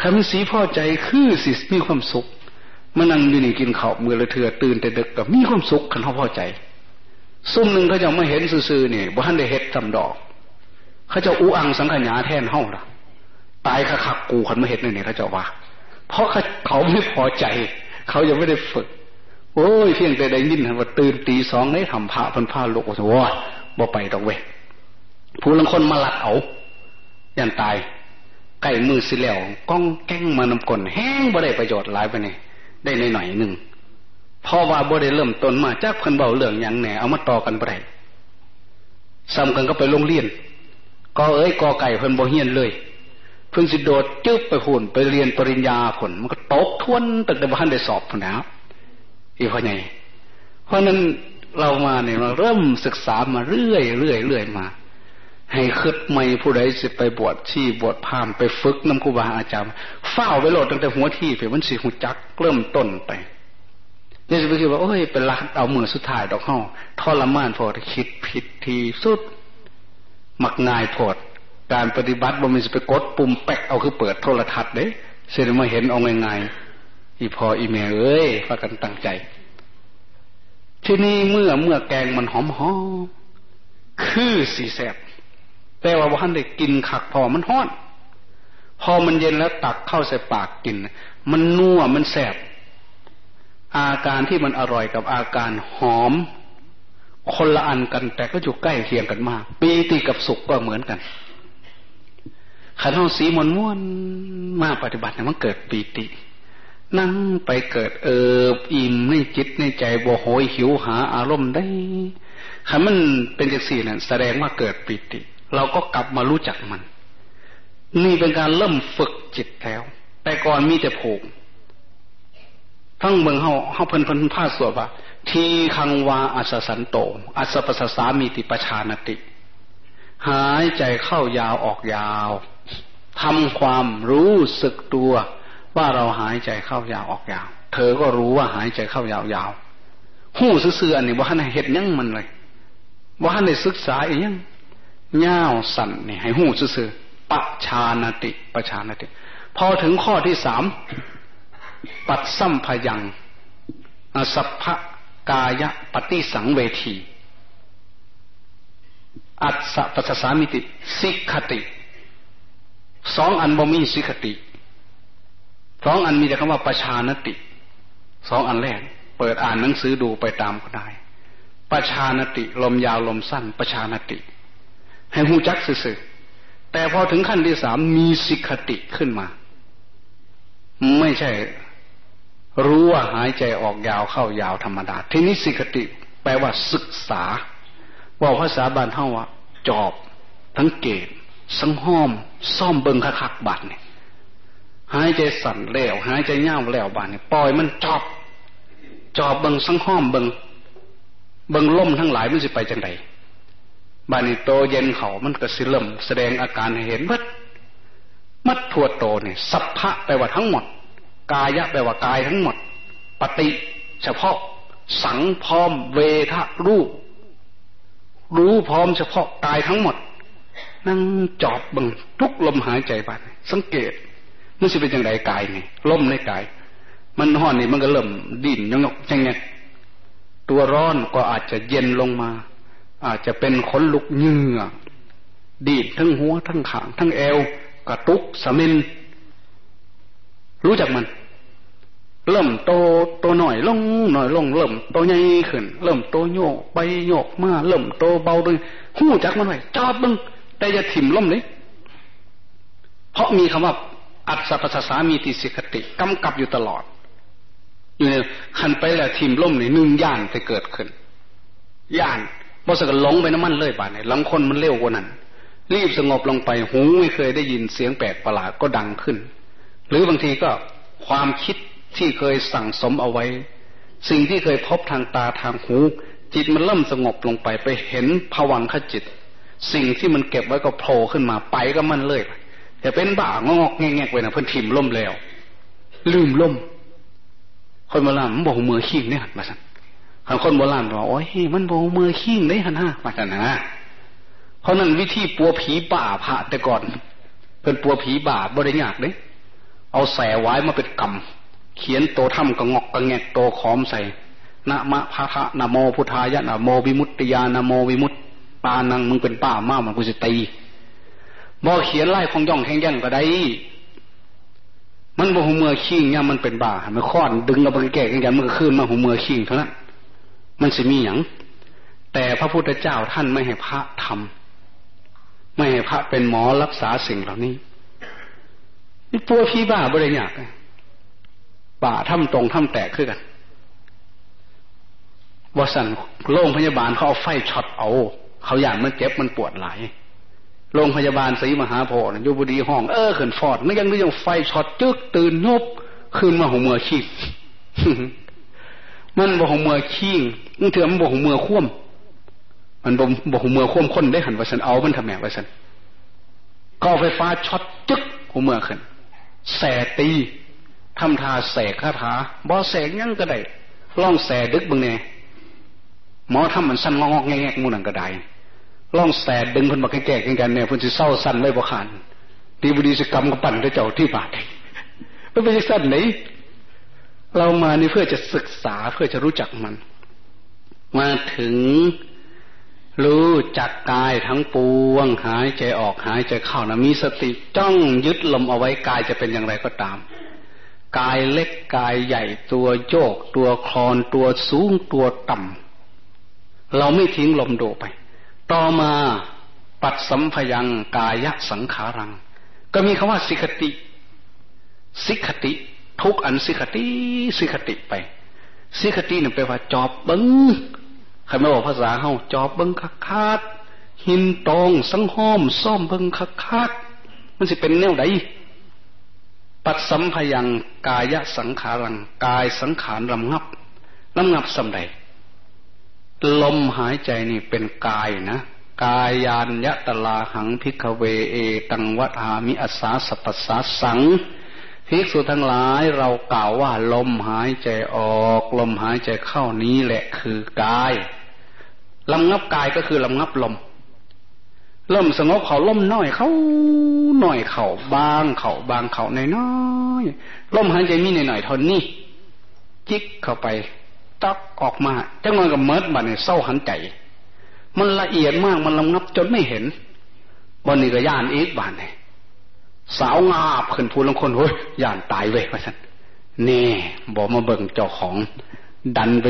คำสีพอใจคือสิมีความสุขมานั่งอยู่นี่กินข้าวมือละเถื่อตื่นแต่ดึกกับมีความสุขคันเขาพอใจ ซุ่มหนึ่งเขาจะไม่เห็นซื่อๆนี่บ่ทันได้เห็ดทำดอก เขาจะอุอังสังขยาแทนห้องล่ะ ตายคักกูคนไม่เห็นเนี่ยเขาจะว่า เพราะเขาไม่พอใจ เขายังไม่ได้ฝึก โอ้ยเพียงแต่ได้ยินว่าตื่นตีสองได้ทำผ้าพันผ้าลูกว่าว่าบ่ไปดอกเว้ยผู้ลังคนมาหลัดเอายันตายไก่มือสิแล้วก้องแก้งมานำกลแห้งบ่ได้ประโยชน์หลายไปเนี่ยได้ในหน่อยหนึ่งพอว่าบ่ได้เริ่มต้นมาจากเพิ่นเบาเรื่องอย่างแหนเอามาต่อกันไปซ้ำกันก็ไปลงเรียนก็เอ้ยกอไก่เพิ่นบ่เฮียนเลย พิ่งสิโดดจึ๊บไปหุ่นไปเรียนปริญญาผลมันก็ตกทวนตั้งแต่บ้านได้สอบผลแล้วอีพ่อไงเพราะนั้นเรามาเนี่ยเราเริ่มศึกษามาเรื่อยเรื่อยเรื่อยมา ให้คืดไม่ผู้ใดสิไปบวชที่บวชพามไปฝึกน้ำครูบาอาจารย์เฝ้าไปโหลดตั้งแต่หัวที่ไปมันสีหุจักเริ่มต้นไปนี่จะไปคิดว่าโอ้ยเป็นรักเอามือสุดท้ายดอกห้องทรมานพอคิดผิดทีสุด มักง่ายพอด การปฏิบัติบ่มีจะไปกดปุ่มแป๊กเอาคือเปิดโทรทัศน์เด้เสร็จมาเห็นเอาง่ายๆอีพออีเมลเอ้ยพากันตั้งใจ ที่นี่เมื่อเมื่อแกงมันหอมหอมคือสีแสบแต่ว่าวันได้กินขักพอมันห้อน พอมันเย็นแล้วตักเข้าใส่ปากกิน มันนัวมันแสบอาการที่มันอร่อยกับอาการหอม คนละอันกันแต่ก็อยู่ใกล้เคียงกันมากปีติกับสุขก็เหมือนกัน ขันห้องสีมนม้วนมาปฏิบัติมันเกิดปีติ นั่งไปเกิดเอิบอิ่มในจิตในใจบ่โหยหิวหาอารมณ์ได้ขันมันเป็นจังสี่นั่นแสดงว่าเกิดปีติ เราก็กลับมารู้จักมัน นี่เป็นการเริ่มฝึกจิตแล้ว แต่ก่อนมีแต่ผูกทั้งเมืองเฮาเฮาเพิ่นเพิ่นผ้าสวดว่า ทีคังวาอัสสันโต อัสปัสสามีติปชานติ หายใจเข้ายาวออกยาว ทำความรู้สึกตัว ว่าเราหายใจเข้ายาวออกยาว เธอก็รู้ว่าหายใจเข้ายาวยาวหู้ซื่อๆอันนี้ว่าท่านเห็ดยังมันเลยว่าท่านได้ศึกษาอีกยังเง่าสั่นนี่ให้หู้ซื่อๆปะชานติปะชานติ พอถึงข้อที่สามปัดซ้ำพยังสัพพกายปฏิสังเวที อัตสปัสสามิติ สิกขติ สองอันบ่มีสิกติสองอันมีแต่คำว่าประชานติสองอันแรก เปิดอ่านหนังสือดูไปตามก็ได้ประชานติ ลมยาวลมสั้นประชานติ ให้หูจักสื่อแต่พอถึงขั้นที่สามมีสิกติขึ้นมา ไม่ใช่ รู้ว่าหายใจออกยาวเข้ายาวธรรมดา ทีนี้สิกติ แปลว่าศึกษาว่าภาษาบาลเท่าว่าจอบทั้งเกต สังห้อมซ่อมเบิงคักๆบาดเนี่ยหายใจสั่นแล้วหายใจเง่าแล้วบาดเนี่ยปล่อยมันจอบ จอบเบิงสังห้อมเบิงเบิงล่มทั้งหลายมันสิไปจังไดบานี้โตเย็นเขามันก็สิเริ่มแสดงอาการให้เห็นมัดมัดทั่วโตเนี่ยสัพพะแปลว่าทั้งหมด กายะแปลว่ากายทั้งหมด ปฏิเฉพาะสังพร้อมเวทะรู้รู้พร้อมเฉพาะกายทั้งหมด นั่งจอบบังทุกลมหายใจไปสังเกตมันจะเป็นอย่างไรกายนี่ลมในกาย มันห่อนนี่มันก็เริ่มดิ่นยงๆอย่างเงี้ยตัวร้อนก็อาจจะเย็นลงมา อาจจะเป็นขนลุกเหงื่อดีดทั้งหัวทั้งขางทั้งเอว กระตุกสมินรู้จักมัน เริ่มโตโตหน่อยลงหน่อยลงเริ่มโตใหญ่ขึ้น เริ่มโตโยกไปโยกมาเริ่มโตเบาด้วยหู้จักมันไว้จอดบึง แต่อย่าถิ่มล่มเลยเพราะมีคำว่าอัศปัสสามีติสิกติกำกับอยู่ตลอดอยู่ในขันไปแล้วถิ่มล่มในหนึ่งย่านจะเกิดขึ้นย่านบอสก็หลงไปน้ำมันเลยบาดเนี่ยหลังคนมันเร็วกว่านั้น รีบสงบลงไปหูไม่เคยได้ยินเสียงแปลกประหลาดก็ดังขึ้น หรือบางทีก็ความคิดที่เคยสั่งสมเอาไว้ สิ่งที่เคยพบทางตาทางหู จิตมันเริ่มสงบลงไปไปเห็นผวังขจิต สิ่งที่มันเก็บไว้ก็โผล่ขึ้นมาไปก็มันเลยอย่าเป็นบ้างอกแงกๆไปนะเพื่อนถิ่มล่มแล้ว ลืมล่ม คนโบราณมันบอกมือขี้เนี่ยมาสั่นคนโบราณบอกโอ้ยมันบอกมือขี้ได้ฮะนะมาสั่นนะเพราะนั้นวิธีปัวผีป่าพระแต่ก่อนเป็นปัวผีบาบริญากเลยเอาแสไว้มาเป็นกรรมเขียนโตถ้ำกระงอกกระแงกโตขอมใส่นะมะพะทะนะโมพุทธายะนะโมวิมุตติยานะโมวิมุตต ปานังมึงเป็นป้ามากมันกูจะตีบ่เขียนไล่ของย่องแข่งแย่งก็ได้ มันบ่หูเมือขี้งเนี่ยมันเป็นบ้ามันค้อนดึงเอาบริแก่กันมันก็ขึ้นมาหูเมือขี้งเท่านั้นมันจะมีอย่างแต่พระพุทธเจ้าท่านไม่ให้พระทำไม่ให้พระเป็นหมอรักษาสิ่งเหล่านี้นี่ปัวพี่บ้าบริยากป่าถ้ำตรงถ้ำแตกขึ้นกันวสันโรงพยาบาลเขาเอาไฟช็อตเอา เขาอยากมันเจ็บมันปวดหลายโรงพยาบาลศรีมหาโพธิ์ยุบดีห้องเออขึ้นฟอดไม่ยังไม่ยังไฟช็อตจึกตื่นนบขึ้นมาหัวเมือขี้มันบอกหัวเมือขี้มันเถื่อมันบอกหัวเมือคว่ำมันบอกหัวเมือคว่ำคนได้หันวสันเอามันทำแม่วสันก็ไฟฟ้าช็อตจึกหัวเมือขึ้นแสตีทำทาแสกคาถาบ่แสกยังก็ได้ล่องแสดึกบึงเนี่ยหมอทำมันสั้นงอกแงกมูนังก็ได้ ล่องแสดดึงคนมาแก่ๆกันเนี่ยคนจะเศร้าสั้นไม่บ่ขานดีบุดีสกรรมก็ปั่นได้เจ้าที่บาดไม่ไปสั้นไหนเรามานี่เพื่อจะศึกษาเพื่อจะรู้จักมัน มาถึงรู้จักกายทั้งปวง หายใจออกหายใจเข้านะมีสติจ้องยึดลมเอาไว้กายจะเป็นอย่างไรก็ตาม กายเล็กกายใหญ่ตัวโยก ตัวคลอนตัวสูงตัวต่ำเราไม่ทิ้งลมโดไป ต่อมาปัดสัมพยังกายสังขารัง ก็มีคำว่าสิกติ สิกติ ทุกอันสิกติ สิกติไป สิกติเนี่ยแปลว่าจอบบึงใครไม่บอกภาษาเฮาจอบบิ้งคักคักหินตองสังห้อมซ่อมบิ้งคักคักมันสิเป็นแนวใดปัดสัมพยังกายสังขารัง กายสังขารลำงับลำงับสำใด ลมหายใจนี่เป็นกายนะกายานยะตลาหังพิกเวเอ ตังวัฏามิอาสาสปัสสาสังภิกษุทั้งหลายเรากล่าวว่าลมหายใจออก ลมหายใจเข้านี้แหละคือกายลำงับกายก็คือลำงับลมเริ่มสงบเขาล่มน้อยเขาหน่อยเขาบางเขาบางเขาในน้อยลมหายใจมีหน่อยหน่อยทนนี่จิกเข้าไป ตักออกมาจังมันกับเมิดบันเนี่ยเศร้าหันใจ มันละเอียดมากมันลำงับจนไม่เห็นบนนี้ก็ย่านอีกบานเนี่ยสาวงาบขึ้นพูนลงคนเฮ้ยย่านตายเว้ยว่าสันนี่บอกมาเบิ่งเจ้าของ ดันไป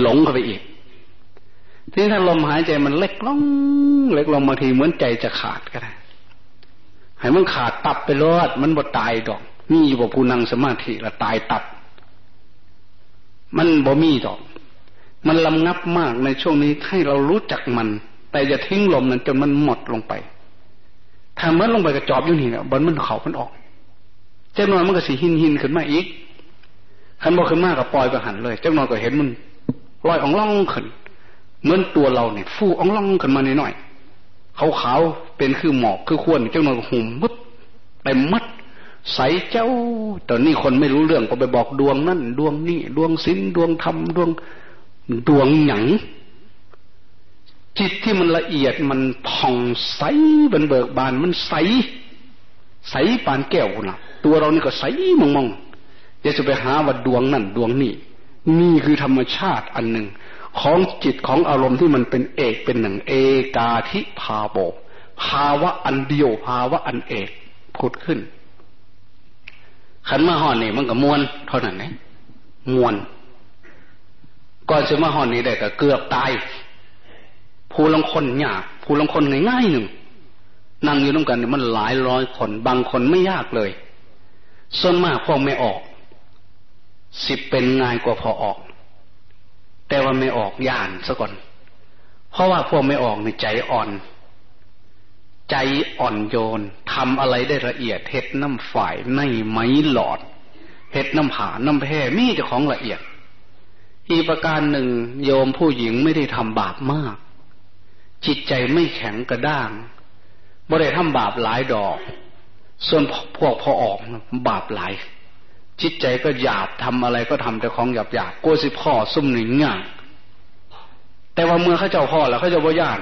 หลงเข้าไปอีก ทีนี้ถ้าลมหายใจมันเล็กลง เล็กลงบางทีเหมือนใจจะขาดก็ได้ให้มันขาดตับไปรอดมันบ่ตายดอกมีอยู่บ่ผู้นั่งสมาธิละตายตับ มันบ่มีดอก มันลำงับมากในช่วงนี้ให้เรารู้จักมัน แต่อย่าทิ้งลมนั้นจนมันหมดลงไป ถ้าเมื่อลงไปกระจอบอยู่นี่เนี่ยบนมันเขามันออก เจ้านอยมันก็สีหินหินขึ้นมาอีกขันบอขึ้นมากกับปล่อยไปหันเลย เจ้านอยก็เห็นมันลอยอ่องล่องขึ้น เหมือนตัวเราเนี่ยฟูอ่องล่องขึ้นมาหน่อยๆขาวขาเป็นคือหมอกคือขวนเจ้าหน่อยหุ่มมุดเต็มมัด ใสเจ้าตอนนี้คนไม่รู้เรื่องก็ไปบอกดวงนั่นดวงนี่ดวงสินดวงธรรมดวงดวงหยังจิตที่มันละเอียดมันผ่องใสบันเบิกบานมันใส ใสปานแก้วนะตัวเรานี่ก็ใสมองมองเดี๋ยวจะไปหาว่าดวงนั่นดวงนี่นี่คือธรรมชาติอันหนึ่ง ของจิตของอารมณ์ที่มันเป็นเอกเป็นหนึ่งเอกาทิภาโบภาวะอันเดียวภาวะอันเอกผุดขึ้น ขันมาห่อนนี่มันก็มวนเท่านั้นไงมวนก่อนจะมาห่อนนี้ได้ก็เกือบตาย ผู้ลังคนยากผู้ลังคนง่ายๆหนึ่งนั่งอยู่ร่วมกันมันหลายร้อยคนบางคนไม่ยากเลย ส่วนมากพวกไม่ออก สิบเป็นง่ายกว่าพอออก แต่ว่าไม่ออกย่านซะก่อน เพราะว่าพวกไม่ออกในใจอ่อน ใจอ่อนโยนทำอะไรได้ละเอียดเห็ดน้ำฝ่ายในไม้หลอดเห็ดน้ำผาน้ำแพร่มีแต่ของละเอียด อีกประการหนึ่งโยมผู้หญิงไม่ได้ทำบาปมาก จิตใจไม่แข็งกระด้างบ่ได้ทำบาปหลายดอก ส่วนพวกพอออกบาปหลาย จิตใจก็หยาบทำอะไรก็ทำแต่ของหยาบหยาบกลัวสิพ่อซุ่มหนึ่งง่ายแต่ว่าเมื่อเขาเจ้าพ่อแล้วเขาจะบ่ย่าน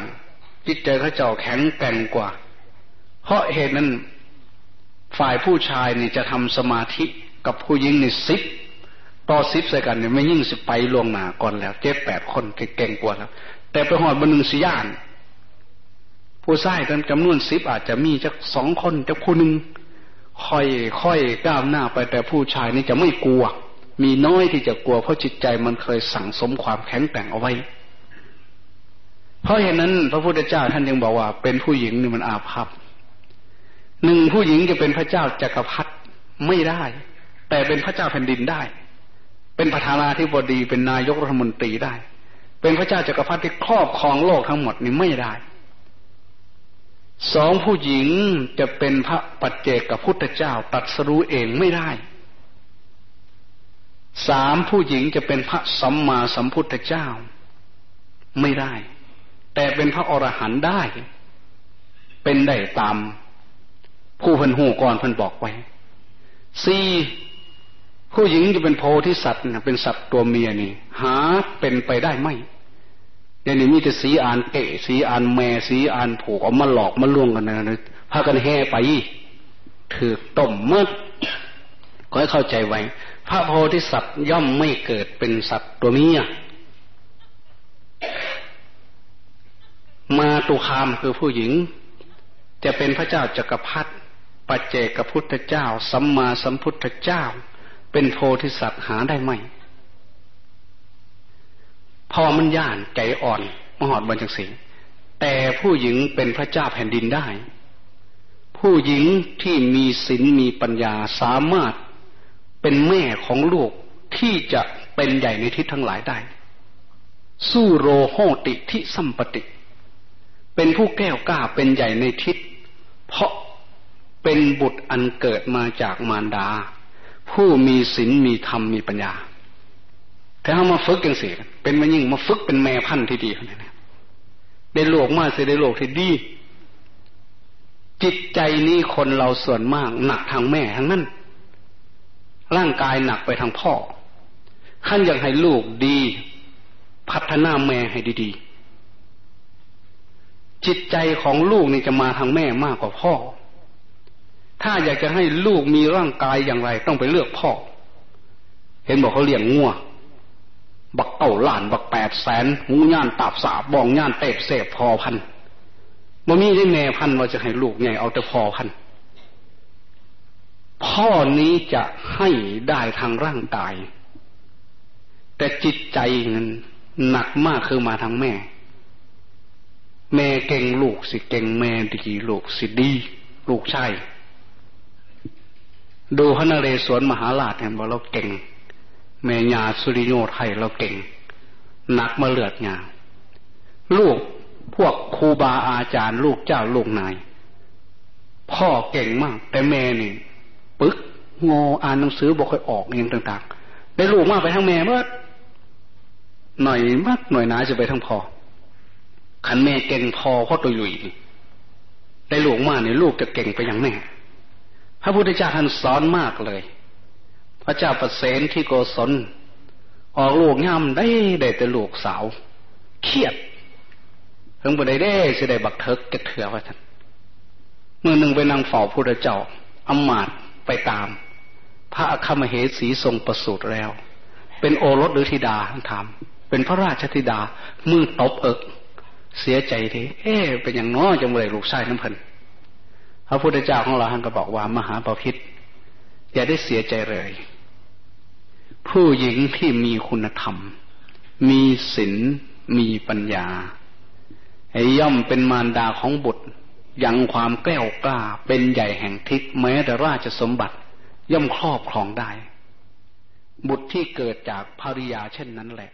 จิตใจเขาเจ้าแข็งแกร่งกว่า เพราะเหตุนั้นฝ่ายผู้ชายนี่จะทำสมาธิกับผู้หญิงนี่สิบต่อสิบใส่กันเนี่ยไม่ยิ่งสิไปล่วงหนาก่อนแล้ว เจ็ดแปดคนเก่งกว่าแล้ว แต่ไปหอดบนหนึ่งสิย่าน ผู้ชายกันจำนวนสิบอาจจะมีจักสองคนจักผู้หนึ่งค่อยค่อยก้าวหน้าไปแต่ผู้ชายนี่จะไม่กลัว มีน้อยที่จะกลัวเพราะจิตใจมันเคยสั่งสมความแข็งแกร่งเอาไว้ เพราะเหตุนั้น พระพุทธเจ้าท่านยังบอกว่า เป็นผู้หญิงนี่มันอาภัพหนึ่งผู้หญิงจะเป็นพระเจ้าจักรพรรดิไม่ได้ แต่เป็นพระเจ้าแผ่นดินได้ เป็นประธานาธิบดีเป็นนายกรัฐมนตรีได้ เป็นพระเจ้าจักรพรรดิที่ครอบครองโลกทั้งหมดนี่ไม่ได้สองผู้หญิงจะเป็นพระปัจเจกกับพุทธเจ้าตัดสรู้เองไม่ได้สามผู้หญิงจะเป็นพระสัมมาสัมพุทธเจ้า ไม่ได้ แต่เป็นพระอรหันต์ได้ เป็นได้ตาม ผู้พันหูก่อนพันบอกไว้สี่ผู้หญิงจะเป็นโพธิสัตว์เป็นสัตว์ตัวเมียนี่ หาเป็นไปได้ไหมเดี๋ยวนี้มีแต่สีอ่านเกะสีอ่านแม่สีอ่านผูกเอามาหลอกมาล่วงกันนะพากันแห่ไปถือต้มมืดก็ให้เข้าใจไว้ พระโพธิสัตว์ย่อมไม่เกิดเป็นสัตว์ตัวเมีย มาตุคามคือผู้หญิง จะเป็นพระเจ้าจักรพรรดิปัจเจกพุทธเจ้า สัมมาสัมพุทธเจ้า เป็นโพธิสัตว์หาได้ไหมพอมันย่านใจอ่อนมหอดบัญจังสีแต่ผู้หญิงเป็นพระเจ้าแผ่นดินได้ ผู้หญิงที่มีศีลมีปัญญาสามารถเป็นแม่ของลูกที่จะเป็นใหญ่ในทิศทั้งหลายได้ สู้โรโหติทิสัมปติ เป็นผู้แก้วกล้าเป็นใหญ่ในทิศ เพราะเป็นบุตรอันเกิดมาจากมารดา ผู้มีศีลมีธรรมมีปัญญา แต่เขามาฝึกยังสิเป็นมายิ่งมาฝึกเป็นแม่พันธุ์ที่ดีเขาเนี่ยได้โลกมากเสียได้โลกที่ดี จิตใจนี้คนเราส่วนมากหนักทางแม่ทั้งนั้น ร่างกายหนักไปทางพ่อขั้นอยากให้ลูกดี พัฒนาแม่ให้ดีๆ จิตใจของลูกนี่จะมาทางแม่มากกว่าพ่อ ถ้าอยากจะให้ลูกมีร่างกายอย่างไร ต้องไปเลือกพ่อ เห็นบอกเขาเลี้ยงงัวบักเต่าหลานบักแปดแสนหูย่านตับสาบองย่านเตะเสพพอพันบ่มีได้แม่พันว่าจะให้ลูกไงเอาแต่พอพันพ่อนี้จะให้ได้ทางร่างกาย แต่จิตใจนั้นหนักมากคือมาทางแม่ แม่เก่งลูกสิเก่งแม่ดีลูกสิดี ลูกใช่ดูพระนเรศวรมหาราชเห็นว่าเราเก่ง แม่ยาสุริโยไทยเราเก่งหนักมาเลือดงาลูกพวกครูบาอาจารย์ ลูกเจ้าลูกนาย พ่อเก่งมาก แต่แม่นี่ปึ๊กงออ่านหนังสือบอกค่อยออกอย่างต่าง ๆ ได้ลูกมากไปทั้งแม่เมื่อหน่อยมากหน่อยหนาจะไปทั้งพ่อ ขันแม่เก่งพอเพราะตัวอยู่นี่ได้หลูกมากเนี่ยลูกจะเก่งไปอย่างแม่พระพุทธเจ้าท่านสอนมากเลย พระเจ้าประเสนที่โกศลออกลูกย่ำได้ได้แต่ลูกสาว เครียดเพิ่งไปได้ได้จะได้บักเทิกกระเถือว่าท่านเมื่อหนึ่งไปนั่งเฝ้าพระเจ้าอมาตไปตาม พระอคมเหสีทรงประสูติแล้ว เป็นโอรสหรือธิดาท่านถาม เป็นพระราชธิดามือตบเอิก เสียใจทีเอ๊เป็นอย่างน้อยจังเลยลูกชายน้ำพันพระพุทธเจ้าของเราท่านก็บอกว่ามหาปพิธอย่าได้เสียใจเลย ผู้หญิงที่มีคุณธรรม มีศีลมีปัญญาย่อมเป็นมารดาของบุตรยังความแกล้วกล้าเป็นใหญ่แห่งทิศแม้แต่ราชสมบัติ ย่อมครอบครองได้ บุตรที่เกิดจากภริยาเช่นนั้นแหละ